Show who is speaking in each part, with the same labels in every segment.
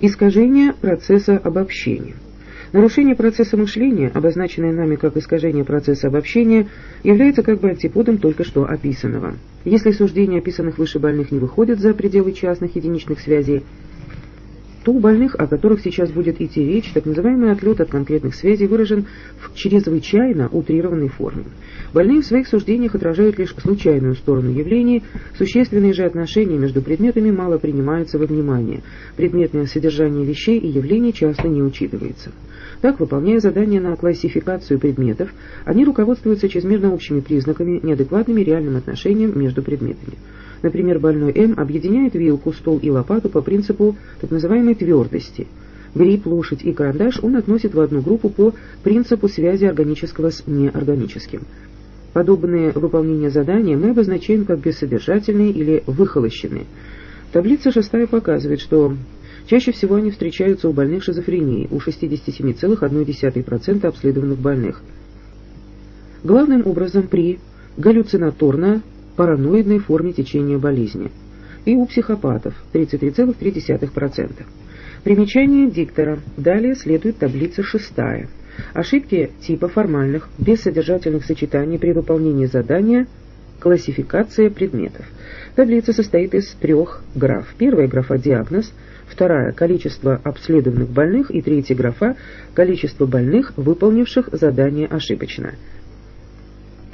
Speaker 1: Искажение процесса обобщения. Нарушение процесса мышления, обозначенное нами как искажение процесса обобщения, является как бы антиподом только что описанного. Если суждения описанных выше больных не выходят за пределы частных единичных связей, то у больных, о которых сейчас будет идти речь, так называемый отлет от конкретных связей выражен в чрезвычайно утрированной форме. Больные в своих суждениях отражают лишь случайную сторону явлений, существенные же отношения между предметами мало принимаются во внимание, предметное содержание вещей и явлений часто не учитывается. Так, выполняя задания на классификацию предметов, они руководствуются чрезмерно общими признаками, неадекватными реальным отношениям между предметами. Например, больной М объединяет вилку, стол и лопату по принципу так называемой твердости. Гриб, лошадь и карандаш он относит в одну группу по принципу связи органического с неорганическим. Подобные выполнения задания мы обозначаем как бессодержательные или выхолощенные. Таблица шестая показывает, что чаще всего они встречаются у больных шизофренией, у 67,1% обследованных больных. Главным образом при галлюцинаторно параноидной форме течения болезни, и у психопатов 33,3%. Примечание диктора. Далее следует таблица шестая. Ошибки типа формальных, бессодержательных сочетаний при выполнении задания, классификация предметов. Таблица состоит из трех граф. Первая графа «Диагноз», вторая – количество обследованных больных и третья графа – количество больных, выполнивших задание ошибочно.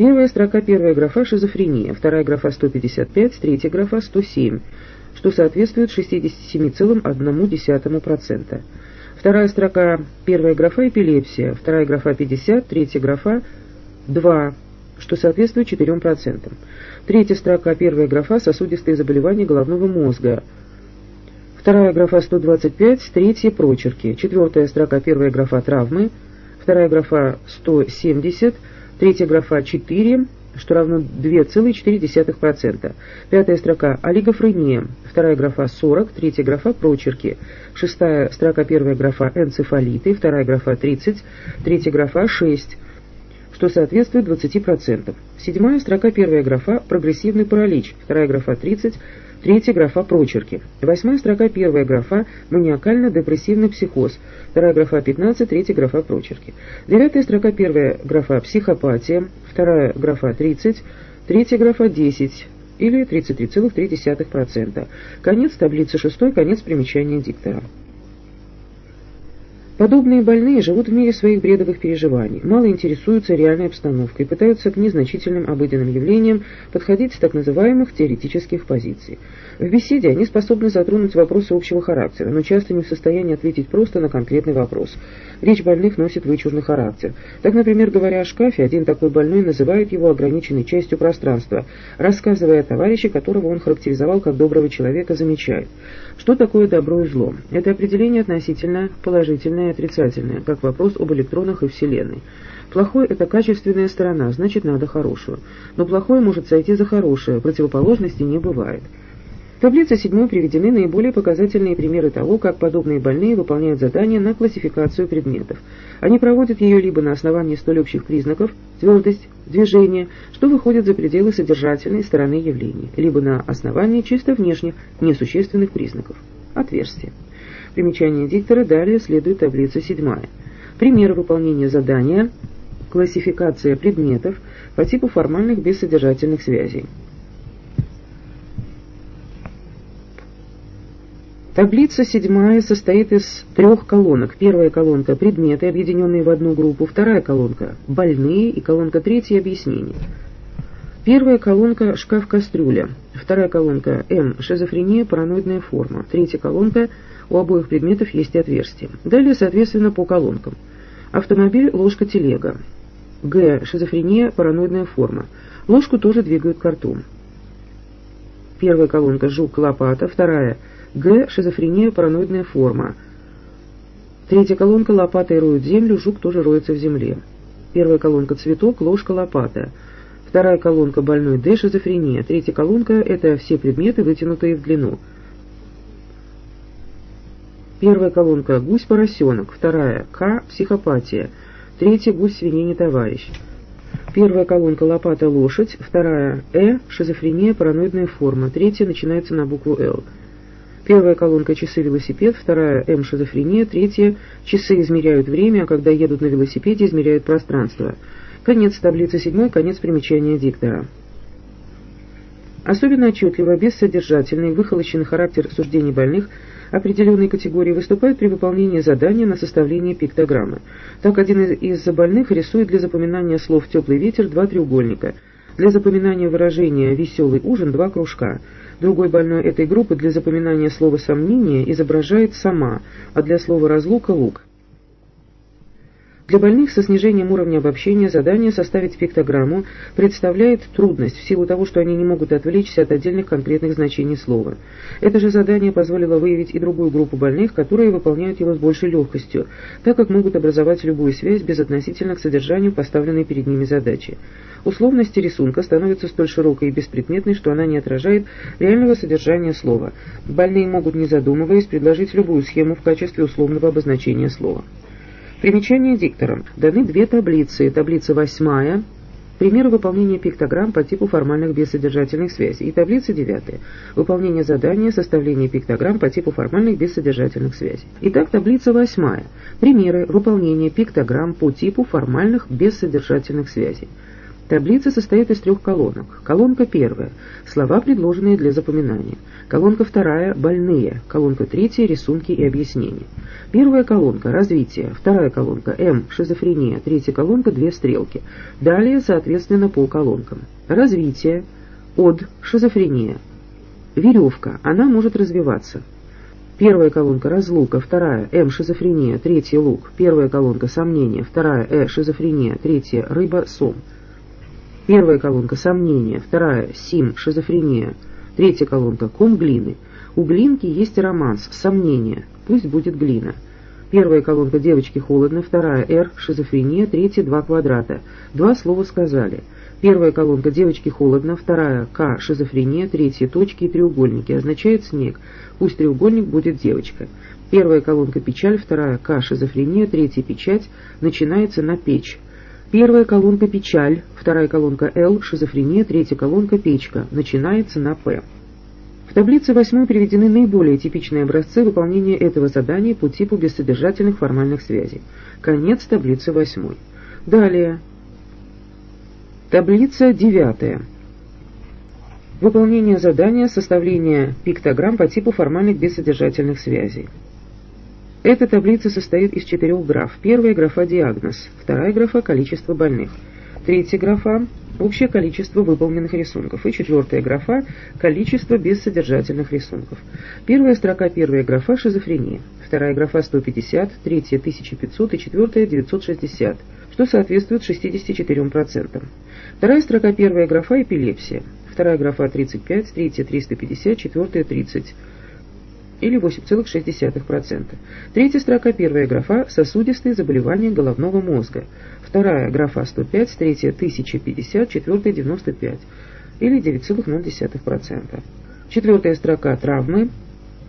Speaker 1: Первая строка, первая графа шизофрения, вторая графа 155, третья графа 107, что соответствует 67,1%. Вторая строка, первая графа эпилепсия, вторая графа 50, третья графа 2, что соответствует 4%. Третья строка, первая графа сосудистые заболевания головного мозга, вторая графа 125, третья прочерки, четвертая строка, первая графа травмы, вторая графа 170, Третья графа 4, что равно 2,4%. Пятая строка олигофрения, вторая графа 40, третья графа прочерки. Шестая строка, первая графа энцефалиты, вторая графа 30, третья графа 6, что соответствует 20%. Седьмая строка, первая графа прогрессивный паралич, вторая графа 30, Третья графа прочерки. Восьмая строка, первая графа маниакально-депрессивный психоз. Вторая графа 15, третья графа прочерки. Девятая строка, первая графа психопатия. Вторая графа 30, третья графа 10 или 33,3%. Конец таблицы 6, конец примечания диктора. Подобные больные живут в мире своих бредовых переживаний, мало интересуются реальной обстановкой, пытаются к незначительным обыденным явлениям подходить с так называемых теоретических позиций. В беседе они способны затронуть вопросы общего характера, но часто не в состоянии ответить просто на конкретный вопрос. Речь больных носит вычурный характер. Так, например, говоря о шкафе, один такой больной называет его ограниченной частью пространства, рассказывая о товарище, которого он характеризовал как доброго человека, замечает. Что такое добро и зло? Это определение относительно положительное отрицательное, как вопрос об электронах и Вселенной. Плохое – это качественная сторона, значит надо хорошую. Но плохое может сойти за хорошее, противоположности не бывает. В таблице 7 приведены наиболее показательные примеры того, как подобные больные выполняют задания на классификацию предметов. Они проводят ее либо на основании столь общих признаков – твердость, движение, что выходит за пределы содержательной стороны явления, либо на основании чисто внешних, несущественных признаков – отверстия. Примечание диктора далее следует таблица 7. Примеры выполнения задания – классификация предметов по типу формальных бессодержательных связей. Таблица седьмая состоит из трех колонок. Первая колонка – предметы, объединенные в одну группу. Вторая колонка – больные. И колонка третья – объяснения. Первая колонка – шкаф-кастрюля. Вторая колонка – М – шизофрения, параноидная форма. Третья колонка – у обоих предметов есть отверстие. Далее, соответственно, по колонкам. Автомобиль, ложка, телега. Г – шизофрения, параноидная форма. Ложку тоже двигают к рту. Первая колонка – жук, лопата. Вторая – Г. Шизофрения, параноидная форма. Третья колонка лопатой роют землю, жук тоже роется в земле. Первая колонка цветок, ложка, лопата. Вторая колонка больной Д. Шизофрения. Третья колонка – это все предметы, вытянутые в длину. Первая колонка – гусь-поросенок. Вторая – К. Психопатия. Третья – гусь-свинья товарищ. Первая колонка – лопата, лошадь. Вторая – Э. Шизофрения, параноидная форма. Третья начинается на букву Л. Первая колонка «Часы велосипед», вторая «М шизофрения», третья «Часы измеряют время, а когда едут на велосипеде, измеряют пространство». Конец таблицы седьмой, конец примечания диктора. Особенно отчетливо, бессодержательный, выхолощенный характер суждений больных определенной категории выступает при выполнении задания на составление пиктограммы. Так один из больных рисует для запоминания слов «теплый ветер» два треугольника, для запоминания выражения «веселый ужин» два кружка. Другой больной этой группы для запоминания слова «сомнение» изображает «сама», а для слова «разлука» — «лук». Для больных со снижением уровня обобщения задание составить пиктограмму представляет трудность в силу того, что они не могут отвлечься от отдельных конкретных значений слова. Это же задание позволило выявить и другую группу больных, которые выполняют его с большей легкостью, так как могут образовать любую связь безотносительно к содержанию поставленной перед ними задачи. Условность рисунка становится столь широкой и беспредметной, что она не отражает реального содержания слова. Больные могут, не задумываясь, предложить любую схему в качестве условного обозначения слова. Примечание диктором. Даны две таблицы. Таблица восьмая Примеры выполнения пиктограмм по типу формальных бессодержательных связей. И таблица девятая Выполнение задания составление пиктограмм по типу формальных бессодержательных связей. Итак, таблица восьмая Примеры выполнения пиктограмм по типу формальных бессодержательных связей. Таблица состоит из трех колонок. Колонка первая – слова, предложенные для запоминания. Колонка вторая – больные. Колонка третья – рисунки и объяснения. Первая колонка – развитие. Вторая колонка – М – шизофрения. Третья колонка – две стрелки. Далее, соответственно, по колонкам. Развитие. Од – шизофрения. Веревка. Она может развиваться. Первая колонка – разлука, вторая – М – шизофрения, третья – лук, первая колонка – сомнение, вторая – Э – шизофрения, третья – рыба – сом. Первая колонка – сомнение, вторая – сим, шизофрения, третья колонка – ком глины. У глинки есть романс, сомнение, пусть будет глина. Первая колонка «Девочки холодно», вторая «Р», «Шизофрения», третья «Два квадрата». Два слова сказали. Первая колонка «Девочки холодно», вторая «К», «Шизофрения», третья «Точки» и треугольники. Означает снег. Пусть треугольник будет девочка. Первая колонка «Печаль», вторая «К», «Шизофрения», третья «Печать» начинается на «Печь». Первая колонка «Печаль», вторая колонка «Л», «Шизофрения», третья колонка «Печка», начинается на «П». В таблице 8 приведены наиболее типичные образцы выполнения этого задания по типу бессодержательных формальных связей. Конец таблицы 8. Далее. Таблица 9. Выполнение задания составление пиктограмм по типу формальных бессодержательных связей. Эта таблица состоит из четырех граф. Первая графа «Диагноз», вторая графа «Количество больных», третья графа «Общее количество выполненных рисунков» и четвертая графа «Количество бессодержательных рисунков». Первая строка первая графа «Шизофрения», вторая графа 150, третья 1500 и четвертая 960, что соответствует 64%. Вторая строка первая графа «Эпилепсия», вторая графа 35, третья 350, четвертая 30 или 8,6%. Третья строка, первая графа «Сосудистые заболевания головного мозга». Вторая графа 105, третья 1050, четвертая 95 или 9,0%. Четвертая строка «Травмы».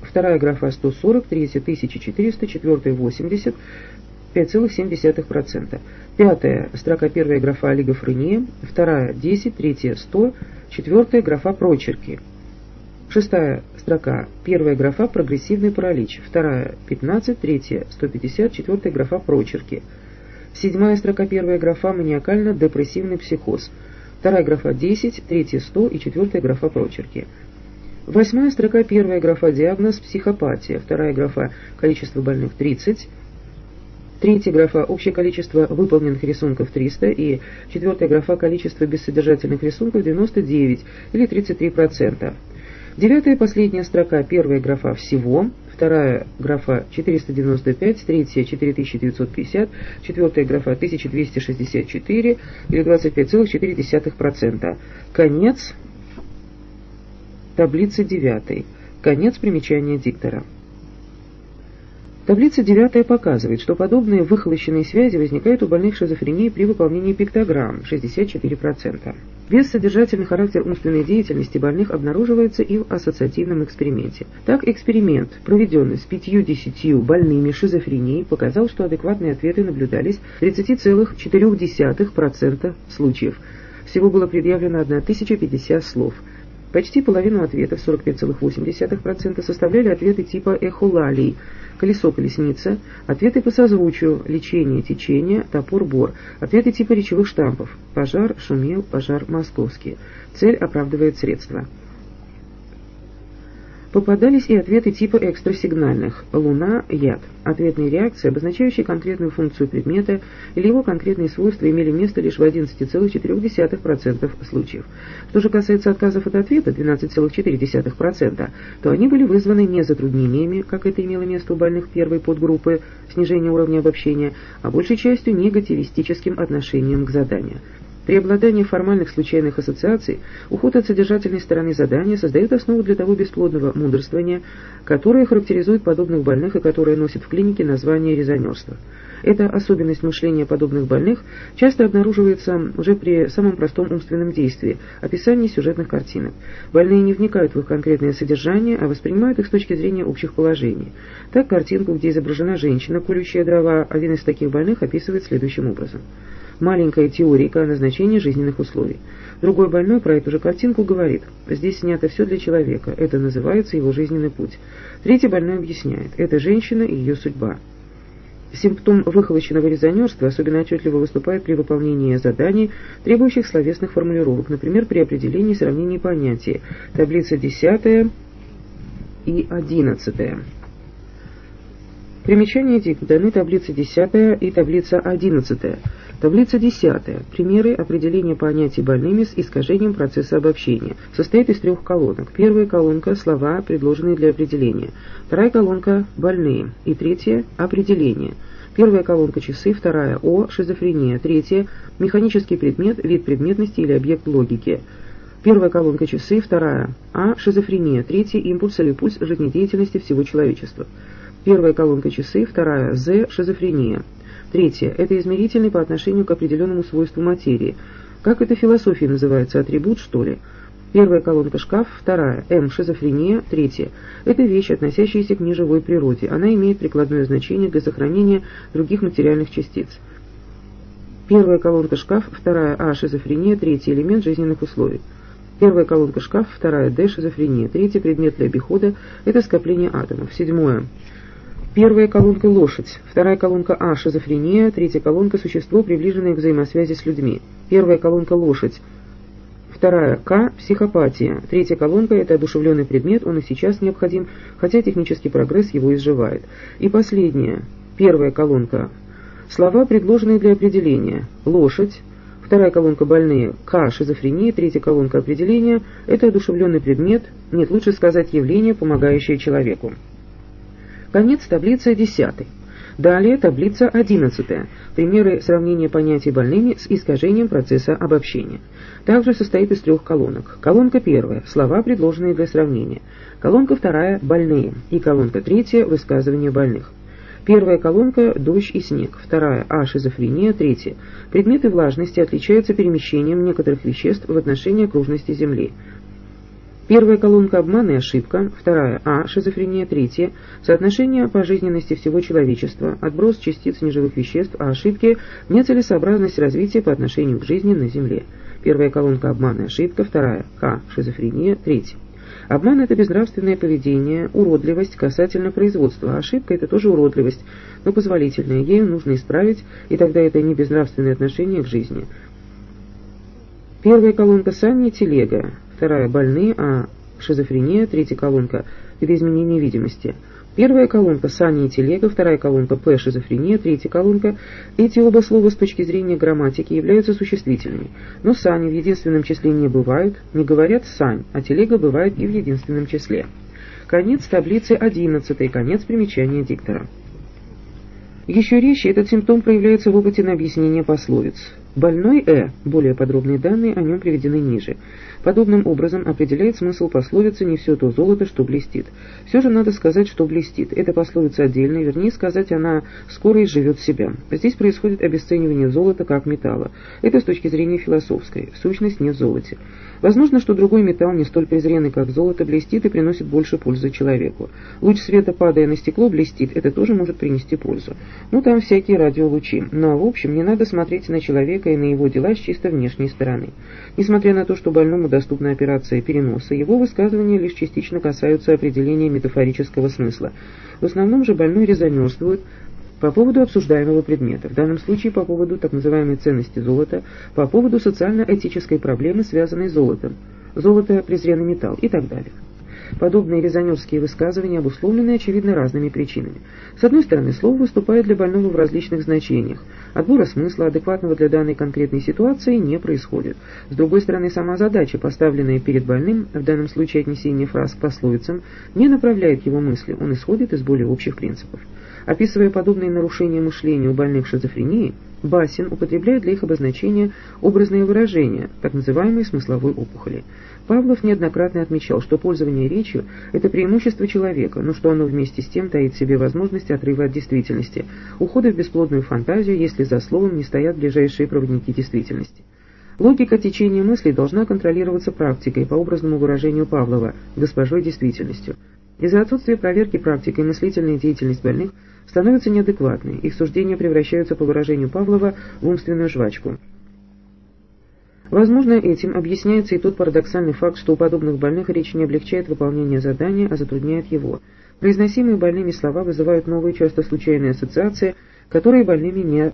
Speaker 1: Вторая графа 140, третья 1400, четвертая 80, 5,7%. Пятая строка первая графа олигофрения, вторая 10, третья 100, четвертая графа прочерки. Шестая строка. Первая графа «Прогрессивный паралич». Вторая – 15, третья – 150, четвертая графа «Прочерки». Седьмая строка. Первая графа «Маниакально-депрессивный психоз». Вторая графа 10, третья 100 и четвертая графа «Прочерки». Восьмая строка. Первая графа «Диагноз. Психопатия». Вторая графа «Количество больных 30». Третья графа «Общее количество выполненных рисунков 300» и четвертая графа «Количество бессодержательных рисунков 99» или 33%. Девятая последняя строка, первая графа «Всего», вторая графа 495, третья 4950, четвертая графа 1264 или 25,4%. Конец таблицы девятой. Конец примечания диктора. Таблица 9 показывает, что подобные выхолощенные связи возникают у больных шизофренией при выполнении пиктограмм 64%. Бессодержательный характер умственной деятельности больных обнаруживается и в ассоциативном эксперименте. Так, эксперимент, проведенный с 50 больными шизофренией, показал, что адекватные ответы наблюдались в 30,4% случаев. Всего было предъявлено 1050 слов – Почти половину ответов, 45,8%, составляли ответы типа эхолалий, колесо-колесница, ответы по созвучию, лечение, течение, топор-бор, ответы типа речевых штампов, пожар, шумел, пожар, московский. Цель оправдывает средства. Попадались и ответы типа экстрасигнальных «Луна», «Яд». Ответные реакции, обозначающие конкретную функцию предмета или его конкретные свойства, имели место лишь в 11,4% случаев. Что же касается отказов от ответа 12,4%, то они были вызваны не затруднениями, как это имело место у больных первой подгруппы снижения уровня обобщения, а большей частью негативистическим отношением к заданию. Преобладание формальных случайных ассоциаций, уход от содержательной стороны задания создает основу для того бесплодного мудрствования, которое характеризует подобных больных и которое носит в клинике название резонерства. Эта особенность мышления подобных больных часто обнаруживается уже при самом простом умственном действии – описании сюжетных картинок. Больные не вникают в их конкретное содержание, а воспринимают их с точки зрения общих положений. Так, картинку, где изображена женщина, колющая дрова, один из таких больных описывает следующим образом – маленькая теорика о назначении жизненных условий. Другой больной про эту же картинку говорит, здесь снято все для человека, это называется его жизненный путь. Третий больной объясняет, это женщина и ее судьба. Симптом выхолощенного резонерства особенно отчетливо выступает при выполнении заданий, требующих словесных формулировок, например, при определении и сравнении понятий, таблица 10 и 11. Примечание даны таблица 10 и таблица 11. Таблица 10. Примеры определения понятий больными с искажением процесса обобщения. Состоит из трех колонок. Первая колонка – слова, предложенные для определения. Вторая колонка – больные. И третья – определение. Первая колонка – часы, вторая – О, шизофрения, третья – механический предмет, вид предметности или объект логики. Первая колонка – часы, вторая – А, шизофрения, третья – импульс или пульс жизнедеятельности всего человечества. Первая колонка – часы, вторая – З, шизофрения. Третье – это измерительный по отношению к определенному свойству материи. Как это в философии называется, атрибут, что ли? Первая колонка – шкаф, вторая – М – шизофрения, третья – это вещь, относящаяся к неживой природе. Она имеет прикладное значение для сохранения других материальных частиц. Первая колонка – шкаф, вторая – А – шизофрения, третий – элемент жизненных условий. Первая колонка – шкаф, вторая – Д – шизофрения, третий – предмет для обихода – это скопление атомов. Седьмое – Первая колонка – лошадь, вторая колонка А – шизофрения, третья колонка – существо, приближенное к взаимосвязи с людьми. Первая колонка – лошадь, вторая К – психопатия, третья колонка – это одушевленный предмет, он и сейчас необходим, хотя технический прогресс его изживает. И последняя, первая колонка – слова, предложенные для определения. Лошадь, Вторая колонка больные К – шизофрения, третья колонка определения – это одушевленный предмет, нет, лучше сказать явление, помогающее человеку. Конец таблицы 10. Далее таблица 11. Примеры сравнения понятий больными с искажением процесса обобщения. Также состоит из трех колонок. Колонка первая – слова, предложенные для сравнения. Колонка вторая – больные. И колонка третья – высказывания больных. Первая колонка – дождь и снег. Вторая – а шизофрения. Третья – предметы влажности отличаются перемещением некоторых веществ в отношении окружности Земли. Первая колонка обман и ошибка, вторая А, шизофрения, третья соотношение по жизненности всего человечества, отброс частиц неживых веществ, а ошибки нецелесообразность развития по отношению к жизни на Земле. Первая колонка обман и ошибка, вторая К, шизофрения, третья. Обман – это безнравственное поведение, уродливость касательно производства, а ошибка – это тоже уродливость, но позволительная, ею нужно исправить, и тогда это не безнравственное отношение к жизни. Первая колонка сами телега, вторая – больные, а шизофрения, третья колонка – это изменение видимости. Первая колонка – сани и телега, вторая колонка – п – шизофрения, третья колонка – эти оба слова с точки зрения грамматики являются существительными. Но сани в единственном числе не бывают, не говорят «сань», а телега бывает и в единственном числе. Конец таблицы 11, конец примечания диктора. Еще резче этот симптом проявляется в опыте на объяснение пословиц. Больной Э, более подробные данные о нем приведены ниже. Подобным образом определяет смысл пословицы «не все то золото, что блестит». Все же надо сказать, что блестит. Эта пословица отдельная, вернее сказать, она скоро изживет себя. Здесь происходит обесценивание золота как металла. Это с точки зрения философской. Сущность не в золоте. Возможно, что другой металл, не столь презренный, как золото, блестит и приносит больше пользы человеку. Луч света, падая на стекло, блестит. Это тоже может принести пользу. Ну, там всякие радиолучи. Но, в общем, не надо смотреть на человека человека и на его дела с чисто внешней стороны. Несмотря на то, что больному доступна операция переноса, его высказывания лишь частично касаются определения метафорического смысла. В основном же больной резонерствует по поводу обсуждаемого предмета, в данном случае по поводу так называемой ценности золота, по поводу социально-этической проблемы, связанной с золотом, золото – презренный металл и так далее. Подобные резонерские высказывания обусловлены, очевидно, разными причинами. С одной стороны, слово выступает для больного в различных значениях. Отбора смысла, адекватного для данной конкретной ситуации, не происходит. С другой стороны, сама задача, поставленная перед больным, в данном случае отнесение фраз к пословицам, не направляет его мысли, он исходит из более общих принципов. Описывая подобные нарушения мышления у больных шизофренией, Басин употребляет для их обозначения образные выражения, так называемые смысловой опухоли. Павлов неоднократно отмечал, что пользование речью – это преимущество человека, но что оно вместе с тем таит в себе возможность отрыва от действительности, ухода в бесплодную фантазию, если за словом не стоят ближайшие проводники действительности. Логика течения мыслей должна контролироваться практикой, по образному выражению Павлова, госпожой действительностью. Из-за отсутствия проверки практикой мыслительная деятельность больных становится неадекватной, их суждения превращаются, по выражению Павлова, в умственную жвачку. Возможно, этим объясняется и тот парадоксальный факт, что у подобных больных речь не облегчает выполнение задания, а затрудняет его. Произносимые больными слова вызывают новые, часто случайные ассоциации, которые больными не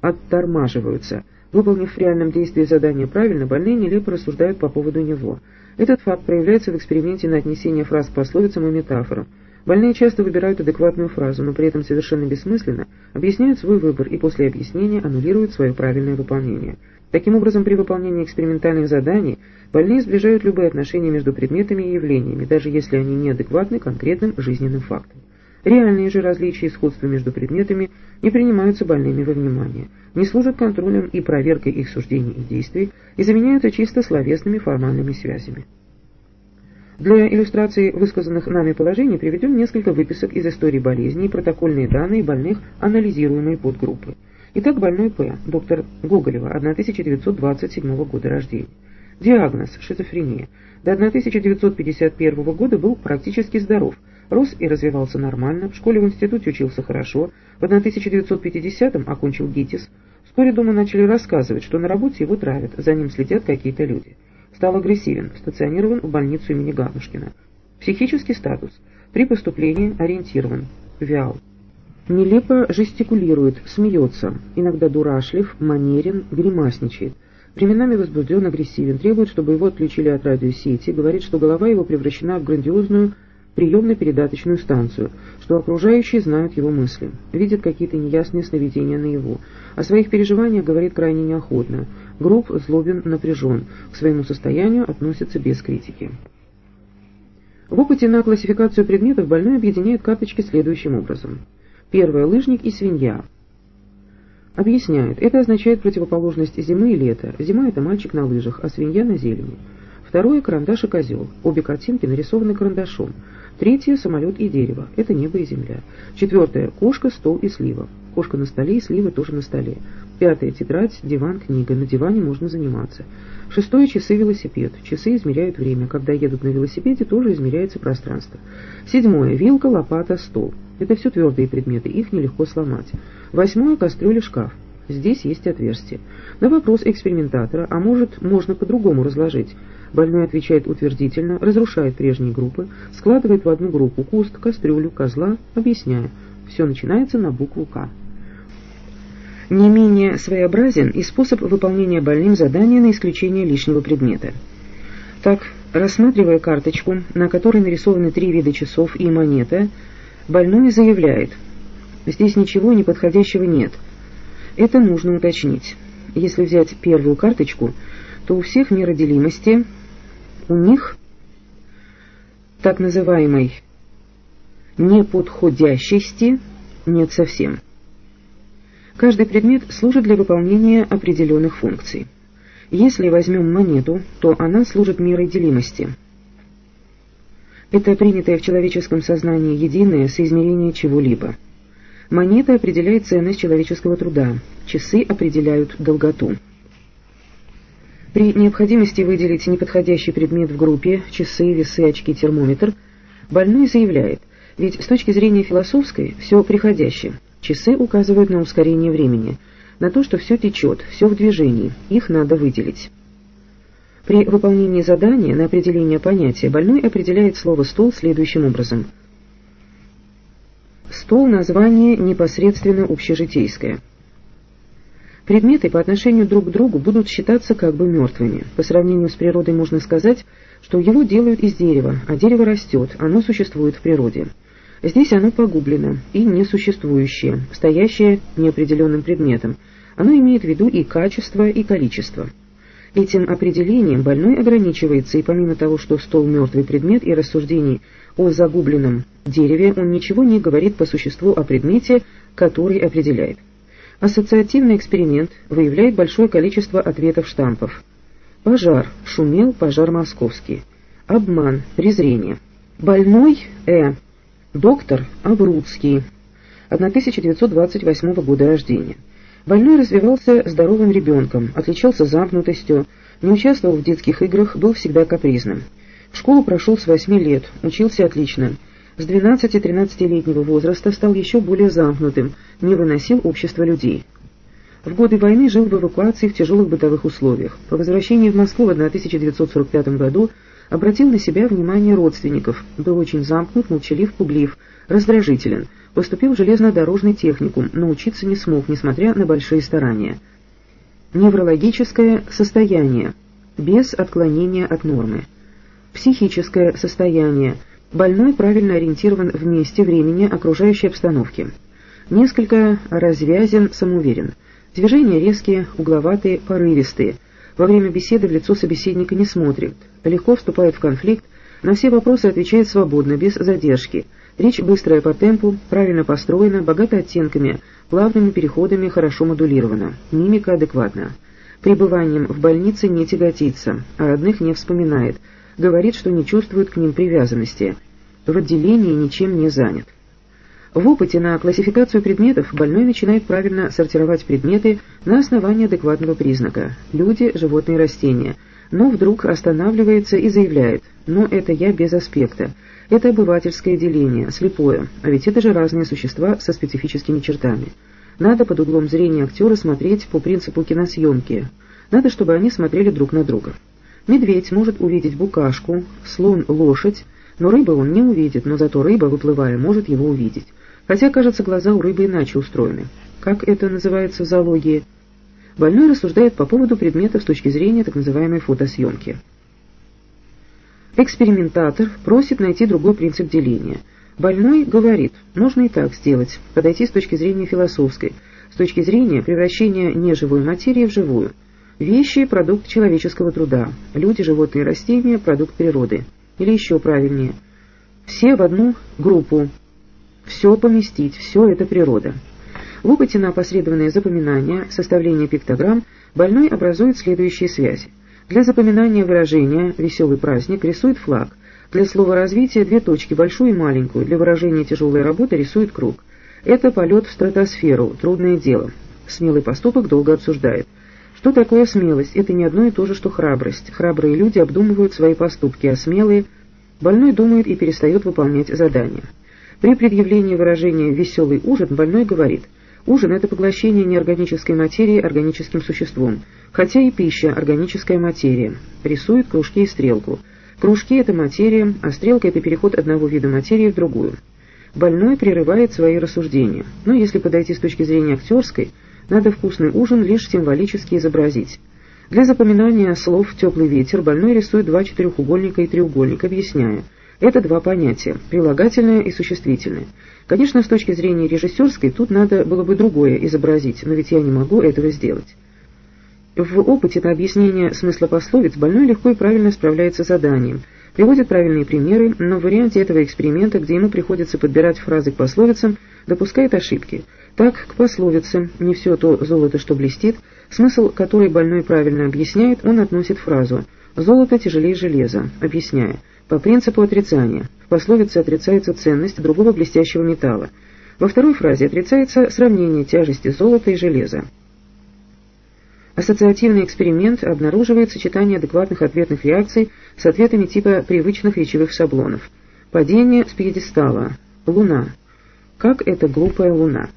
Speaker 1: оттормаживаются. Выполнив в реальном действии задание правильно, больные нелепо рассуждают по поводу него. Этот факт проявляется в эксперименте на отнесение фраз к пословицам и метафорам. Больные часто выбирают адекватную фразу, но при этом совершенно бессмысленно объясняют свой выбор и после объяснения аннулируют свое правильное выполнение. Таким образом, при выполнении экспериментальных заданий больные сближают любые отношения между предметами и явлениями, даже если они неадекватны конкретным жизненным фактам. Реальные же различия и сходства между предметами не принимаются больными во внимание, не служат контролем и проверкой их суждений и действий и заменяются чисто словесными формальными связями. Для иллюстрации высказанных нами положений приведем несколько выписок из истории болезни и протокольные данные больных анализируемой подгруппы. Итак, больной П, доктор Гоголева, 1927 года рождения. Диагноз – шизофрения. До 1951 года был практически здоров, рос и развивался нормально, в школе в институте учился хорошо, в 1950-м окончил ГИТИС. Вскоре дома начали рассказывать, что на работе его травят, за ним следят какие-то люди. Стал агрессивен, стационирован в больницу имени Ганушкина. Психический статус. При поступлении ориентирован. Виал. Нелепо жестикулирует, смеется, иногда дурашлив, манерен, гримасничает. Временами возбужден, агрессивен, требует, чтобы его отключили от радиосети, говорит, что голова его превращена в грандиозную приемно-передаточную станцию, что окружающие знают его мысли, видят какие-то неясные сновидения на его. О своих переживаниях говорит крайне неохотно. Груб, злобен, напряжен, к своему состоянию относится без критики. В опыте на классификацию предметов больной объединяет карточки следующим образом – Первое – лыжник и свинья. Объясняет, это означает противоположность зимы и лета. Зима – это мальчик на лыжах, а свинья на зелени. Второе – карандаш и козел. Обе картинки нарисованы карандашом. Третье – самолет и дерево. Это небо и земля. Четвертое – кошка, стол и слива. Кошка на столе и слива тоже на столе. Пятое – тетрадь, диван, книга. На диване можно заниматься. Шестое – часы, велосипед. Часы измеряют время. Когда едут на велосипеде, тоже измеряется пространство. Седьмое – вилка, лопата, стол. Это все твердые предметы, их нелегко сломать. Восьмое – кастрюля, шкаф. Здесь есть отверстие. На вопрос экспериментатора, а может, можно по-другому разложить? Больной отвечает утвердительно, разрушает прежние группы, складывает в одну группу куст, кастрюлю, козла, объясняя. Все начинается на букву «К». Не менее своеобразен и способ выполнения больным задания на исключение лишнего предмета. Так, рассматривая карточку, на которой нарисованы три вида часов и монета, Больной заявляет, здесь ничего неподходящего нет. Это нужно уточнить. Если взять первую карточку, то у всех мера делимости, у них так называемой неподходящести нет совсем. Каждый предмет служит для выполнения определенных функций. Если возьмем монету, то она служит мерой делимости – это принятое в человеческом сознании единое соизмерение чего-либо. Монета определяет ценность человеческого труда, часы определяют долготу. При необходимости выделить неподходящий предмет в группе, часы, весы, очки, термометр, больной заявляет, ведь с точки зрения философской все приходящее. Часы указывают на ускорение времени, на то, что все течет, все в движении, их надо выделить. При выполнении задания на определение понятия больной определяет слово «стол» следующим образом. Стол – название непосредственно общежитейское. Предметы по отношению друг к другу будут считаться как бы мертвыми. По сравнению с природой можно сказать, что его делают из дерева, а дерево растет, оно существует в природе. Здесь оно погублено и несуществующее, стоящее неопределенным предметом. Оно имеет в виду и качество, и количество. Этим определением больной ограничивается, и помимо того, что стол мертвый предмет и рассуждений о загубленном дереве, он ничего не говорит по существу о предмете, который определяет. Ассоциативный эксперимент выявляет большое количество ответов штампов. Пожар, шумел пожар московский. Обман, презрение. Больной, э, Доктор Аврудский, 1928 года рождения. Больной развивался здоровым ребенком, отличался замкнутостью, не участвовал в детских играх, был всегда капризным. В школу прошел с 8 лет, учился отлично. С 12-13-летнего возраста стал еще более замкнутым, не выносил общества людей. В годы войны жил в эвакуации в тяжелых бытовых условиях. По возвращении в Москву в 1945 году обратил на себя внимание родственников, был очень замкнут, молчалив, пуглив, раздражителен, поступил в железнодорожный техникум, но учиться не смог, несмотря на большие старания. Неврологическое состояние, без отклонения от нормы. Психическое состояние, больной правильно ориентирован в месте, времени, окружающей обстановки. Несколько развязен, самоуверен. Движения резкие, угловатые, порывистые. Во время беседы в лицо собеседника не смотрит, легко вступает в конфликт, на все вопросы отвечает свободно, без задержки. Речь быстрая по темпу, правильно построена, богата оттенками, плавными переходами, хорошо модулирована. Мимика адекватна. Пребыванием в больнице не тяготится, а родных не вспоминает. Говорит, что не чувствует к ним привязанности. В отделении ничем не занят. В опыте на классификацию предметов больной начинает правильно сортировать предметы на основании адекватного признака – люди, животные, растения, но вдруг останавливается и заявляет «но это я без аспекта». Это обывательское деление, слепое, а ведь это же разные существа со специфическими чертами. Надо под углом зрения актера смотреть по принципу киносъемки. Надо, чтобы они смотрели друг на друга. Медведь может увидеть букашку, слон – лошадь, но рыбу он не увидит, но зато рыба, выплывая, может его увидеть. Хотя, кажется, глаза у рыбы иначе устроены. Как это называется в зоологии? Больной рассуждает по поводу предметов с точки зрения так называемой фотосъемки. Экспериментатор просит найти другой принцип деления. Больной говорит, можно и так сделать, подойти с точки зрения философской, с точки зрения превращения неживой материи в живую. Вещи – продукт человеческого труда, люди, животные и растения – продукт природы. Или еще правильнее, все в одну группу, все поместить, все это природа. В опыте на опосредованное запоминание, составление пиктограмм, больной образует следующие связи. Для запоминания выражения «веселый праздник» рисует флаг. Для слова развития две точки, большую и маленькую. Для выражения тяжелой работы рисует круг. Это полет в стратосферу, трудное дело. Смелый поступок долго обсуждает. Что такое смелость? Это не одно и то же, что храбрость. Храбрые люди обдумывают свои поступки, а смелые... Больной думает и перестает выполнять задания. При предъявлении выражения «веселый ужин» больной говорит «Ужин – это поглощение неорганической материи органическим существом, хотя и пища – органическая материя». Рисует кружки и стрелку. Кружки – это материя, а стрелка – это переход одного вида материи в другую. Больной прерывает свои рассуждения. Но если подойти с точки зрения актерской, надо вкусный ужин лишь символически изобразить. Для запоминания слов «теплый ветер» больной рисует два четырехугольника и треугольник, объясняя – это два понятия – прилагательное и существительное. Конечно, с точки зрения режиссерской, тут надо было бы другое изобразить, но ведь я не могу этого сделать. В опыте на объяснение смысла пословиц больной легко и правильно справляется с заданием, приводит правильные примеры, но в варианте этого эксперимента, где ему приходится подбирать фразы к пословицам, допускает ошибки. Так, к пословице «не все то золото, что блестит», смысл которой больной правильно объясняет, он относит фразу «золото тяжелее железа», объясняя – по принципу отрицания. В пословице отрицается ценность другого блестящего металла. Во второй фразе отрицается сравнение тяжести золота и железа. Ассоциативный эксперимент обнаруживает сочетание адекватных ответных реакций с ответами типа привычных речевых шаблонов. Падение с пьедестала. Луна. Как это глупая луна.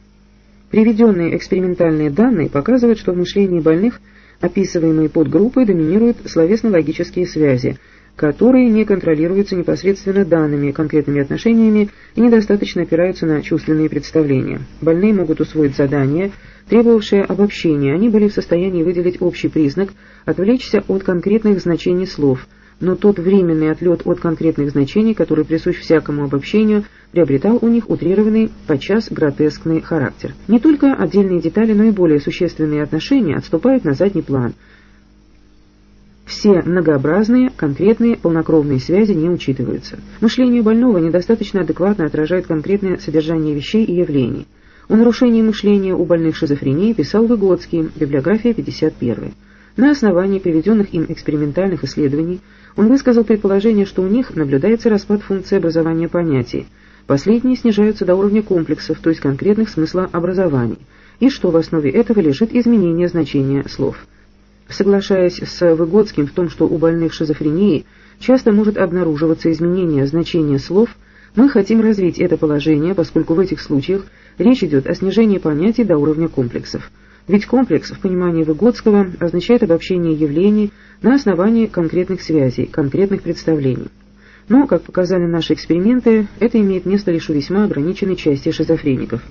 Speaker 1: Приведенные экспериментальные данные показывают, что в мышлении больных описываемые подгруппы доминируют словесно-логические связи, которые не контролируются непосредственно данными, конкретными отношениями и недостаточно опираются на чувственные представления. Больные могут усвоить задание, требовавшее обобщения, они были в состоянии выделить общий признак, отвлечься от конкретных значений слов – но тот временный отлет от конкретных значений, который присущ всякому обобщению, приобретал у них утрированный, подчас гротескный характер. Не только отдельные детали, но и более существенные отношения отступают на задний план. Все многообразные, конкретные, полнокровные связи не учитываются. Мышление больного недостаточно адекватно отражает конкретное содержание вещей и явлений. О нарушении мышления у больных шизофрении писал Выгодский, библиография 51. На основании приведенных им экспериментальных исследований он высказал предположение, что у них наблюдается распад функции образования понятий. Последние снижаются до уровня комплексов, то есть конкретных смыслообразований, и что в основе этого лежит изменение значения слов. Соглашаясь с Выгодским в том, что у больных шизофренией часто может обнаруживаться изменение значения слов, мы хотим развить это положение, поскольку в этих случаях речь идет о снижении понятий до уровня комплексов. Ведь комплекс в понимании Выгодского означает обобщение явлений на основании конкретных связей, конкретных представлений. Но, как показали наши эксперименты, это имеет место лишь у весьма ограниченной части шизофреников.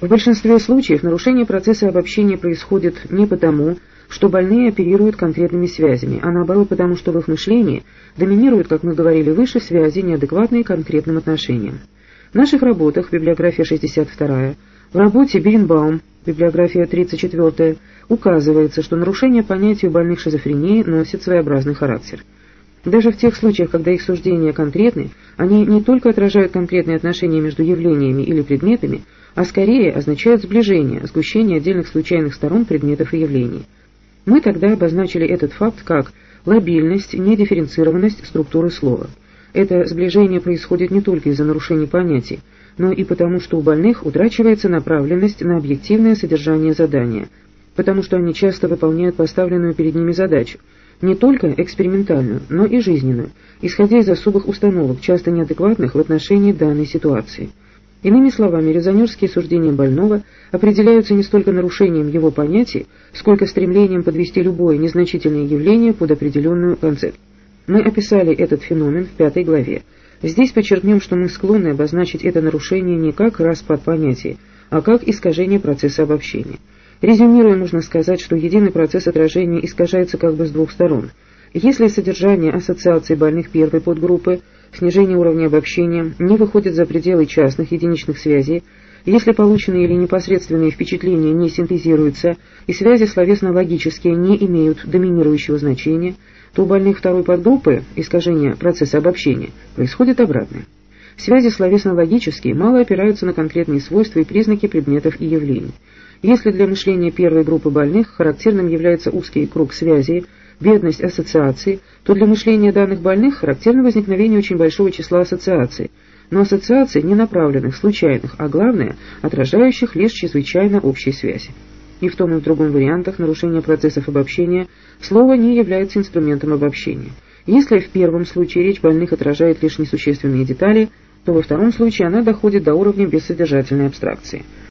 Speaker 1: В большинстве случаев нарушение процесса обобщения происходит не потому, что больные оперируют конкретными связями, а наоборот потому, что в их мышлении доминируют, как мы говорили выше, связи, неадекватные конкретным отношениям. В наших работах, библиография 62 в работе Биренбаум, библиография 34, указывается, что нарушение понятия у больных шизофрении носит своеобразный характер. Даже в тех случаях, когда их суждения конкретны, они не только отражают конкретные отношения между явлениями или предметами, а скорее означают сближение, сгущение отдельных случайных сторон предметов и явлений. Мы тогда обозначили этот факт как лобильность, недифференцированность структуры слова. Это сближение происходит не только из-за нарушений понятий, но и потому, что у больных утрачивается направленность на объективное содержание задания, потому что они часто выполняют поставленную перед ними задачу, не только экспериментальную, но и жизненную, исходя из особых установок, часто неадекватных в отношении данной ситуации. Иными словами, резонерские суждения больного определяются не столько нарушением его понятий, сколько стремлением подвести любое незначительное явление под определенную концепцию. Мы описали этот феномен в пятой главе. Здесь подчеркнем, что мы склонны обозначить это нарушение не как распад понятий, а как искажение процесса обобщения. Резюмируя, можно сказать, что единый процесс отражения искажается как бы с двух сторон. Если содержание ассоциаций больных первой подгруппы, снижение уровня обобщения, не выходит за пределы частных единичных связей, если полученные или непосредственные впечатления не синтезируются и связи словесно-логические не имеют доминирующего значения – то у больных второй подгруппы искажение процесса обобщения происходит обратное. Связи словесно-логические мало опираются на конкретные свойства и признаки предметов и явлений. Если для мышления первой группы больных характерным является узкий круг связей, бедность ассоциаций, то для мышления данных больных характерно возникновение очень большого числа ассоциаций, но ассоциаций не направленных, случайных, а главное, отражающих лишь чрезвычайно общие связи и в том и в другом вариантах нарушения процессов обобщения слово не является инструментом обобщения. Если в первом случае речь больных отражает лишь несущественные детали, то во втором случае она доходит до уровня бессодержательной абстракции –